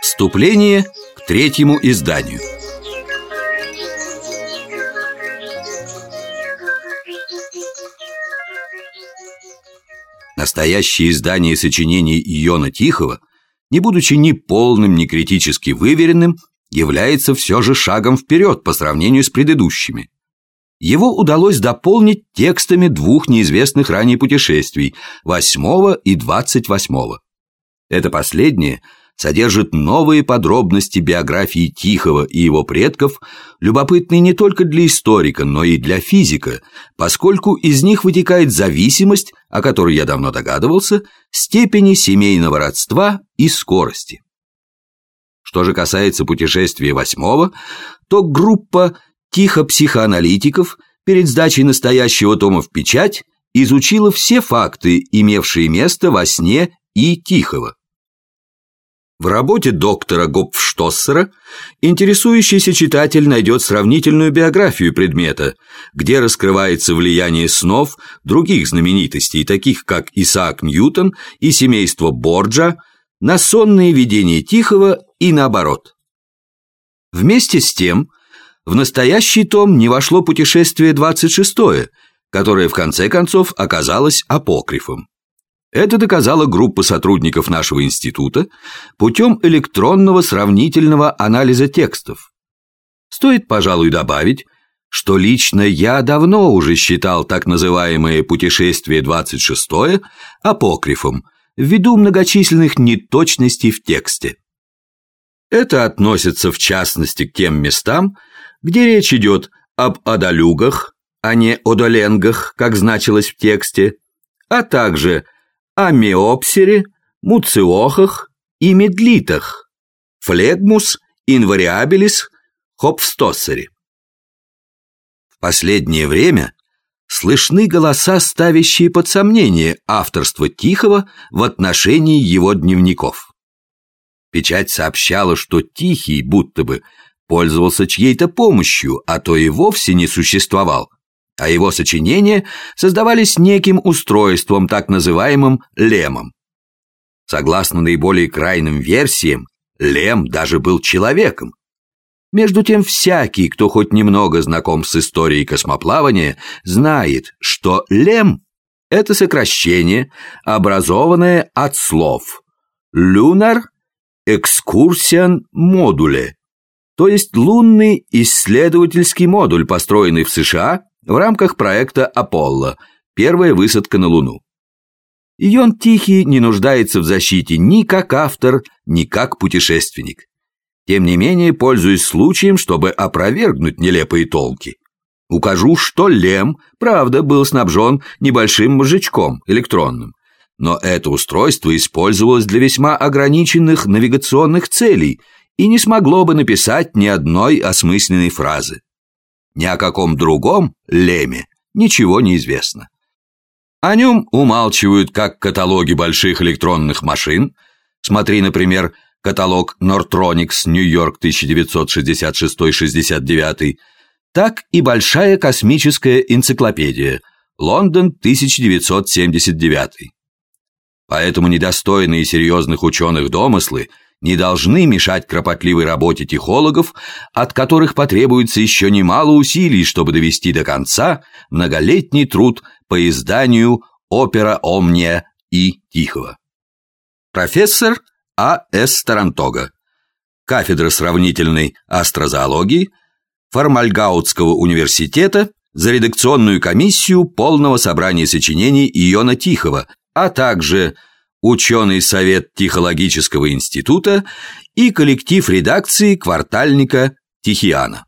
Вступление к третьему изданию Настоящее издание сочинений Иона Тихого, не будучи ни полным, ни критически выверенным, является все же шагом вперед по сравнению с предыдущими. Его удалось дополнить текстами двух неизвестных ранее путешествий, восьмого и двадцать восьмого. Это последнее содержит новые подробности биографии Тихого и его предков, любопытные не только для историка, но и для физика, поскольку из них вытекает зависимость, о которой я давно догадывался, степени семейного родства и скорости. Что же касается путешествия восьмого, то группа тихо-психоаналитиков перед сдачей настоящего тома в печать изучила все факты, имевшие место во сне и Тихого. В работе доктора Гопфштоссера интересующийся читатель найдет сравнительную биографию предмета, где раскрывается влияние снов других знаменитостей, таких как Исаак Ньютон и семейство Борджа, на сонные видения Тихого и наоборот. Вместе с тем, в настоящий том не вошло путешествие 26 которое в конце концов оказалось апокрифом. Это доказала группа сотрудников нашего института путем электронного сравнительного анализа текстов. Стоит, пожалуй, добавить, что лично я давно уже считал так называемое «путешествие 26 апокрифом ввиду многочисленных неточностей в тексте. Это относится в частности к тем местам, где речь идет об одолюгах, а не одоленгах, как значилось в тексте, а также о меопсере, муциохах и медлитах, флегмус, инвариабилис, хопфстоссере. В последнее время слышны голоса, ставящие под сомнение авторство Тихого в отношении его дневников. Печать сообщала, что Тихий будто бы пользовался чьей-то помощью, а то и вовсе не существовал – а его сочинения создавались неким устройством, так называемым лемом. Согласно наиболее крайним версиям, лем даже был человеком. Между тем, всякий, кто хоть немного знаком с историей космоплавания, знает, что лем – это сокращение, образованное от слов «lunar excursion module», то есть лунный исследовательский модуль, построенный в США в рамках проекта «Аполло» – первая высадка на Луну. Ион Тихий не нуждается в защите ни как автор, ни как путешественник. Тем не менее, пользуясь случаем, чтобы опровергнуть нелепые толки. Укажу, что Лем, правда, был снабжен небольшим мозжечком электронным, но это устройство использовалось для весьма ограниченных навигационных целей и не смогло бы написать ни одной осмысленной фразы. Ни о каком другом леме ничего не известно. О нем умалчивают как каталоги больших электронных машин, смотри, например, каталог Nortronics Нью-Йорк 1966-69, так и большая космическая энциклопедия Лондон 1979. Поэтому недостойные серьезных ученых домыслы – не должны мешать кропотливой работе тихологов, от которых потребуется еще немало усилий, чтобы довести до конца многолетний труд по изданию «Опера Омния» и «Тихого». Профессор А. С. Тарантога, кафедра сравнительной астрозоологии Формальгаутского университета за редакционную комиссию полного собрания сочинений Иона Тихого, а также – ученый совет Тихологического института и коллектив редакции квартальника Тихиана.